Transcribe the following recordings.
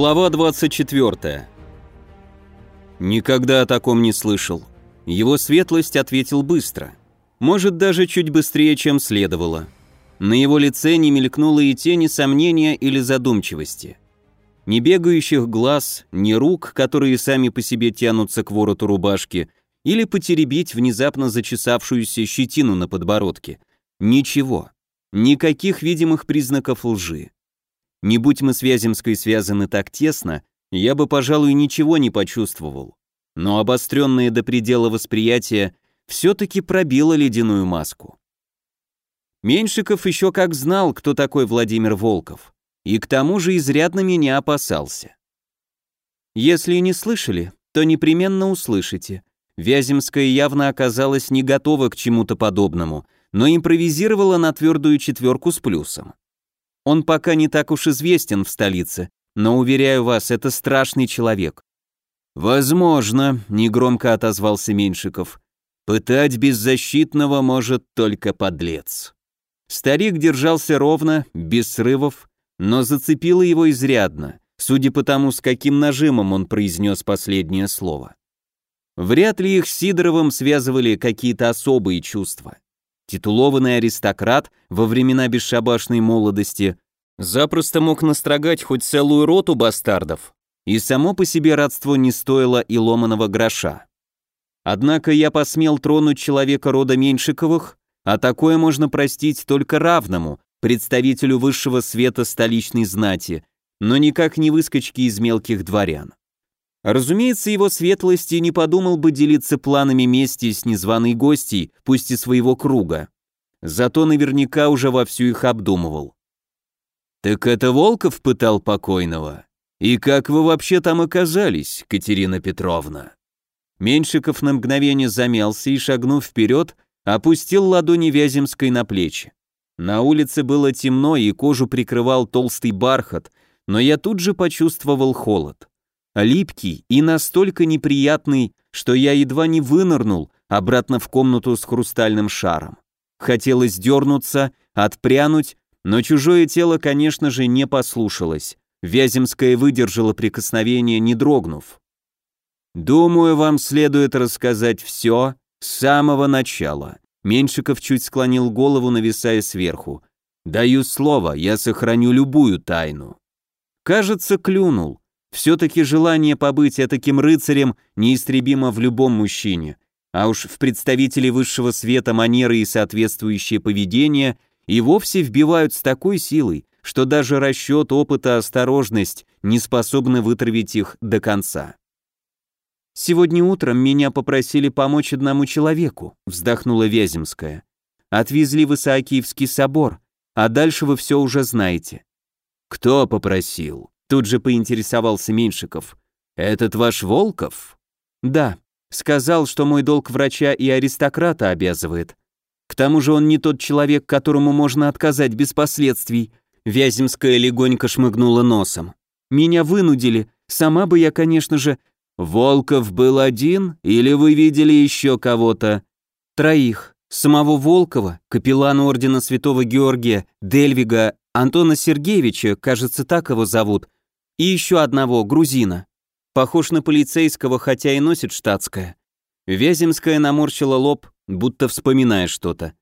Глава 24. Никогда о таком не слышал. Его светлость ответил быстро. Может, даже чуть быстрее, чем следовало. На его лице не мелькнуло и тени сомнения или задумчивости. Ни бегающих глаз, ни рук, которые сами по себе тянутся к вороту рубашки, или потеребить внезапно зачесавшуюся щетину на подбородке. Ничего. Никаких видимых признаков лжи. Не будь мы с Вяземской связаны так тесно, я бы, пожалуй, ничего не почувствовал. Но обостренное до предела восприятие все-таки пробило ледяную маску. Меньшиков еще как знал, кто такой Владимир Волков, и к тому же изрядно меня опасался. Если не слышали, то непременно услышите. Вяземская явно оказалась не готова к чему-то подобному, но импровизировала на твердую четверку с плюсом. Он пока не так уж известен в столице, но, уверяю вас, это страшный человек. «Возможно», — негромко отозвался Меньшиков. «Пытать беззащитного может только подлец». Старик держался ровно, без срывов, но зацепило его изрядно, судя по тому, с каким нажимом он произнес последнее слово. Вряд ли их с Сидоровым связывали какие-то особые чувства. Титулованный аристократ во времена бесшабашной молодости запросто мог настрогать хоть целую роту бастардов, и само по себе родство не стоило и ломаного гроша. Однако я посмел тронуть человека рода Меньшиковых, а такое можно простить только равному, представителю высшего света столичной знати, но никак не выскочки из мелких дворян. Разумеется, его светлости не подумал бы делиться планами мести с незваной гостьей, пусть и своего круга. Зато наверняка уже вовсю их обдумывал. «Так это Волков пытал покойного? И как вы вообще там оказались, Катерина Петровна?» Меньшиков на мгновение замялся и, шагнув вперед, опустил ладони Вяземской на плечи. На улице было темно и кожу прикрывал толстый бархат, но я тут же почувствовал холод липкий и настолько неприятный, что я едва не вынырнул обратно в комнату с хрустальным шаром. Хотелось дернуться, отпрянуть, но чужое тело, конечно же, не послушалось. Вяземская выдержала прикосновение, не дрогнув. «Думаю, вам следует рассказать все с самого начала». Меньшиков чуть склонил голову, нависая сверху. «Даю слово, я сохраню любую тайну». Кажется, клюнул. Все-таки желание побыть таким рыцарем неистребимо в любом мужчине, а уж в представителей высшего света манеры и соответствующее поведение и вовсе вбивают с такой силой, что даже расчет, опыт и осторожность не способны вытравить их до конца. «Сегодня утром меня попросили помочь одному человеку», вздохнула Вяземская. «Отвезли в Исаакиевский собор, а дальше вы все уже знаете». «Кто попросил?» Тут же поинтересовался Меньшиков. «Этот ваш Волков?» «Да. Сказал, что мой долг врача и аристократа обязывает. К тому же он не тот человек, которому можно отказать без последствий». Вяземская легонько шмыгнула носом. «Меня вынудили. Сама бы я, конечно же...» «Волков был один, или вы видели еще кого-то?» «Троих. Самого Волкова, капеллана ордена Святого Георгия, Дельвига, Антона Сергеевича, кажется, так его зовут, и еще одного, грузина. Похож на полицейского, хотя и носит штатское. Вяземская наморщила лоб, будто вспоминая что-то.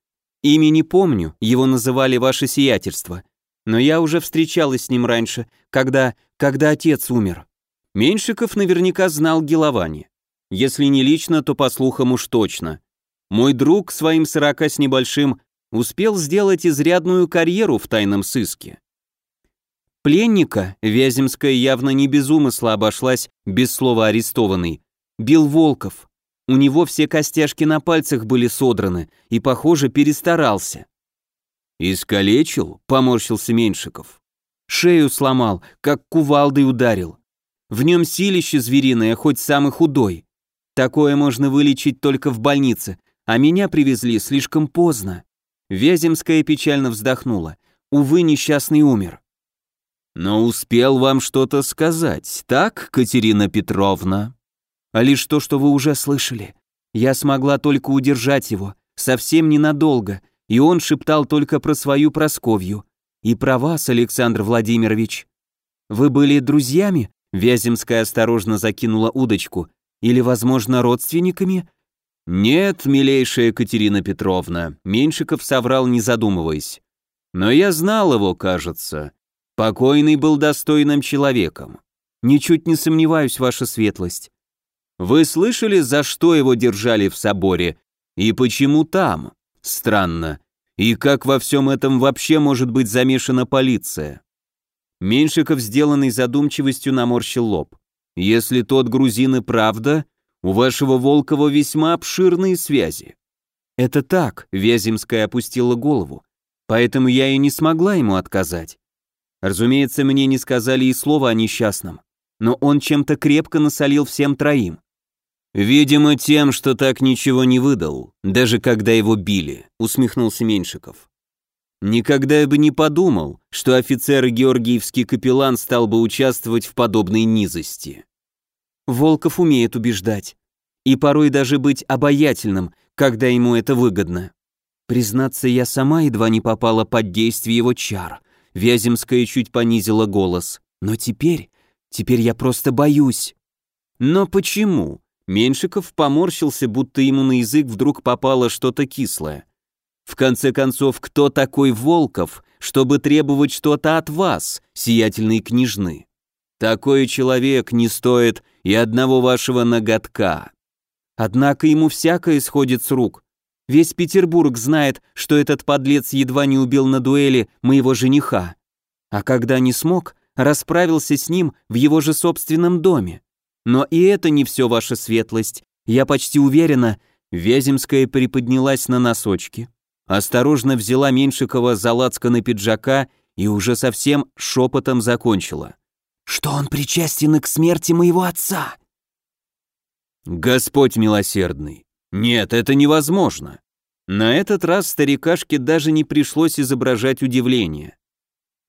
Имя не помню, его называли ваше сиятельство. Но я уже встречалась с ним раньше, когда... когда отец умер. Меньшиков наверняка знал Геловани. Если не лично, то по слухам уж точно. Мой друг своим сорока с небольшим успел сделать изрядную карьеру в тайном сыске. Пленника Вяземская явно не без умысла обошлась без слова арестованный. Бил Волков. У него все костяшки на пальцах были содраны и, похоже, перестарался. «Искалечил?» — поморщился Меньшиков. Шею сломал, как кувалдой ударил. В нем силище звериное, хоть самый худой. Такое можно вылечить только в больнице, а меня привезли слишком поздно. Вяземская печально вздохнула. Увы, несчастный умер. Но успел вам что-то сказать, так, Катерина Петровна? А лишь то, что вы уже слышали. Я смогла только удержать его, совсем ненадолго, и он шептал только про свою Просковью. И про вас, Александр Владимирович. Вы были друзьями? Вяземская осторожно закинула удочку. Или, возможно, родственниками? Нет, милейшая Екатерина Петровна, Меньшиков соврал, не задумываясь. Но я знал его, кажется. Покойный был достойным человеком. Ничуть не сомневаюсь, ваша светлость. Вы слышали, за что его держали в соборе? И почему там? Странно. И как во всем этом вообще может быть замешана полиция? Меньшиков, сделанный задумчивостью, наморщил лоб. Если тот грузин и правда, у вашего Волкова весьма обширные связи. Это так, Вяземская опустила голову. Поэтому я и не смогла ему отказать. Разумеется, мне не сказали и слова о несчастном, но он чем-то крепко насолил всем троим. «Видимо, тем, что так ничего не выдал, даже когда его били», — усмехнулся Меньшиков. «Никогда я бы не подумал, что офицер Георгиевский капеллан стал бы участвовать в подобной низости». Волков умеет убеждать. И порой даже быть обаятельным, когда ему это выгодно. Признаться, я сама едва не попала под действие его чар. Вяземская чуть понизила голос. Но теперь, теперь я просто боюсь. Но почему? Меньшиков поморщился, будто ему на язык вдруг попало что-то кислое. В конце концов, кто такой Волков, чтобы требовать что-то от вас, сиятельные княжны? Такой человек не стоит и одного вашего ноготка. Однако ему всякое сходит с рук. Весь Петербург знает, что этот подлец едва не убил на дуэли моего жениха. А когда не смог, расправился с ним в его же собственном доме. Но и это не все, ваша светлость. Я почти уверена, Вяземская приподнялась на носочки, осторожно взяла Меньшикова за на пиджака и уже совсем шепотом закончила. «Что он причастен к смерти моего отца?» «Господь милосердный! Нет, это невозможно!» На этот раз старикашке даже не пришлось изображать удивление.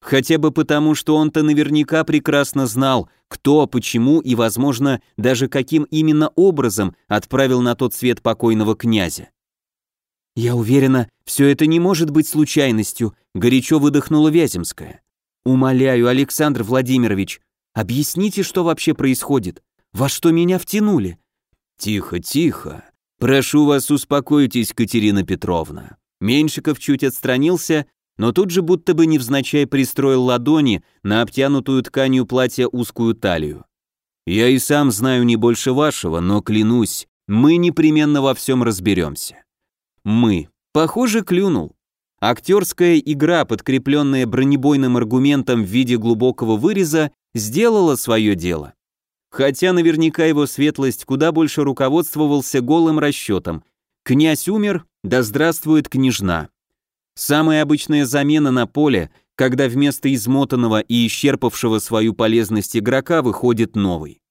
Хотя бы потому, что он-то наверняка прекрасно знал, кто, почему и, возможно, даже каким именно образом отправил на тот свет покойного князя. «Я уверена, все это не может быть случайностью», — горячо выдохнула Вяземская. «Умоляю, Александр Владимирович, объясните, что вообще происходит. Во что меня втянули?» «Тихо, тихо. Прошу вас, успокойтесь, Катерина Петровна». Меньшиков чуть отстранился но тут же будто бы невзначай пристроил ладони на обтянутую тканью платья узкую талию. «Я и сам знаю не больше вашего, но клянусь, мы непременно во всем разберемся». «Мы». Похоже, клюнул. Актерская игра, подкрепленная бронебойным аргументом в виде глубокого выреза, сделала свое дело. Хотя наверняка его светлость куда больше руководствовался голым расчетом. Князь умер, да здравствует княжна. Самая обычная замена на поле, когда вместо измотанного и исчерпавшего свою полезность игрока выходит новый.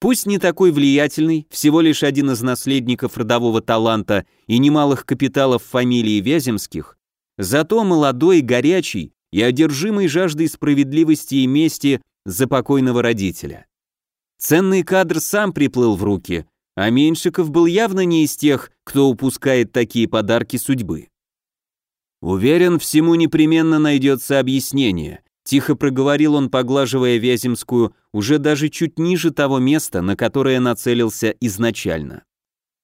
Пусть не такой влиятельный, всего лишь один из наследников родового таланта и немалых капиталов фамилии Вяземских, зато молодой, горячий и одержимый жаждой справедливости и мести за покойного родителя. Ценный кадр сам приплыл в руки, а Меньшиков был явно не из тех, кто упускает такие подарки судьбы. «Уверен, всему непременно найдется объяснение», тихо проговорил он, поглаживая Вяземскую уже даже чуть ниже того места, на которое нацелился изначально.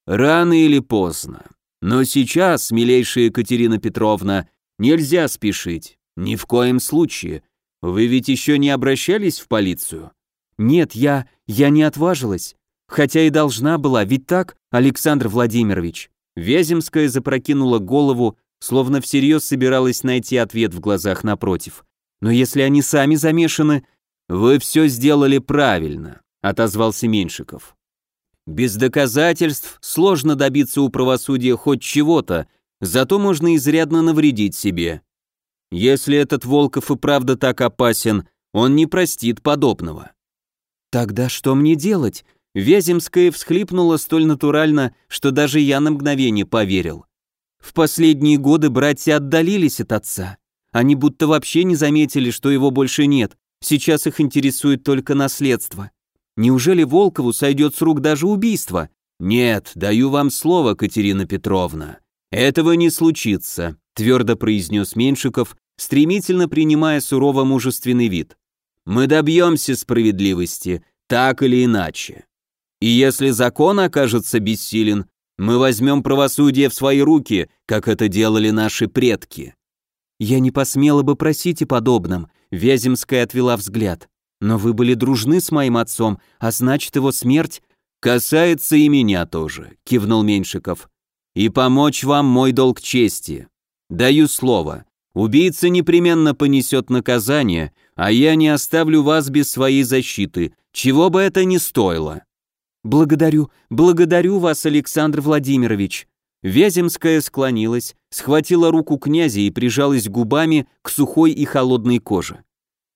«Рано или поздно. Но сейчас, милейшая Екатерина Петровна, нельзя спешить. Ни в коем случае. Вы ведь еще не обращались в полицию?» «Нет, я... я не отважилась. Хотя и должна была, ведь так, Александр Владимирович?» Вяземская запрокинула голову, словно всерьез собиралась найти ответ в глазах напротив. «Но если они сами замешаны...» «Вы все сделали правильно», — отозвался Меньшиков. «Без доказательств сложно добиться у правосудия хоть чего-то, зато можно изрядно навредить себе. Если этот Волков и правда так опасен, он не простит подобного». «Тогда что мне делать?» Вяземская всхлипнула столь натурально, что даже я на мгновение поверил. В последние годы братья отдалились от отца. Они будто вообще не заметили, что его больше нет. Сейчас их интересует только наследство. Неужели Волкову сойдет с рук даже убийство? Нет, даю вам слово, Катерина Петровна. Этого не случится, твердо произнес Меншиков, стремительно принимая сурово мужественный вид. Мы добьемся справедливости, так или иначе. И если закон окажется бессилен, мы возьмем правосудие в свои руки, как это делали наши предки». «Я не посмела бы просить о подобном», — Вяземская отвела взгляд. «Но вы были дружны с моим отцом, а значит, его смерть...» «Касается и меня тоже», — кивнул Меньшиков. «И помочь вам мой долг чести. Даю слово. Убийца непременно понесет наказание, а я не оставлю вас без своей защиты, чего бы это ни стоило». «Благодарю, благодарю вас, Александр Владимирович». Вяземская склонилась, схватила руку князя и прижалась губами к сухой и холодной коже.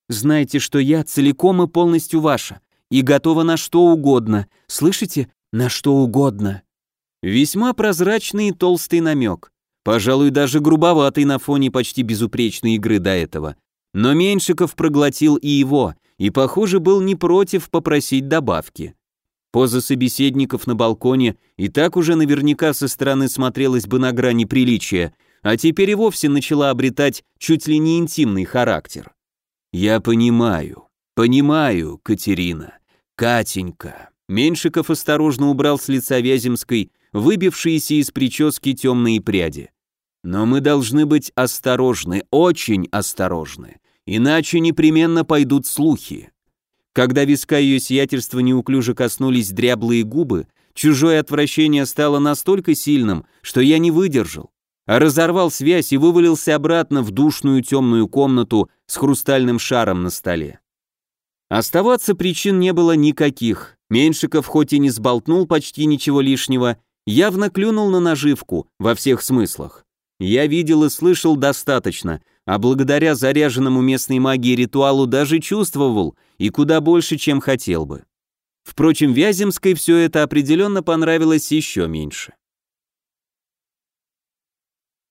«Знаете, что я целиком и полностью ваша, и готова на что угодно, слышите, на что угодно». Весьма прозрачный и толстый намек, пожалуй, даже грубоватый на фоне почти безупречной игры до этого. Но Меньшиков проглотил и его, и, похоже, был не против попросить добавки. Поза собеседников на балконе и так уже наверняка со стороны смотрелась бы на грани приличия, а теперь и вовсе начала обретать чуть ли не интимный характер. «Я понимаю, понимаю, Катерина, Катенька». Меньшиков осторожно убрал с лица Вяземской выбившиеся из прически темные пряди. «Но мы должны быть осторожны, очень осторожны, иначе непременно пойдут слухи. Когда виска ее сиятельства неуклюже коснулись дряблые губы, чужое отвращение стало настолько сильным, что я не выдержал, а разорвал связь и вывалился обратно в душную темную комнату с хрустальным шаром на столе. Оставаться причин не было никаких. Меньшиков хоть и не сболтнул почти ничего лишнего, явно клюнул на наживку во всех смыслах. Я видел и слышал достаточно, а благодаря заряженному местной магии ритуалу даже чувствовал, и куда больше, чем хотел бы. Впрочем, Вяземской все это определенно понравилось еще меньше.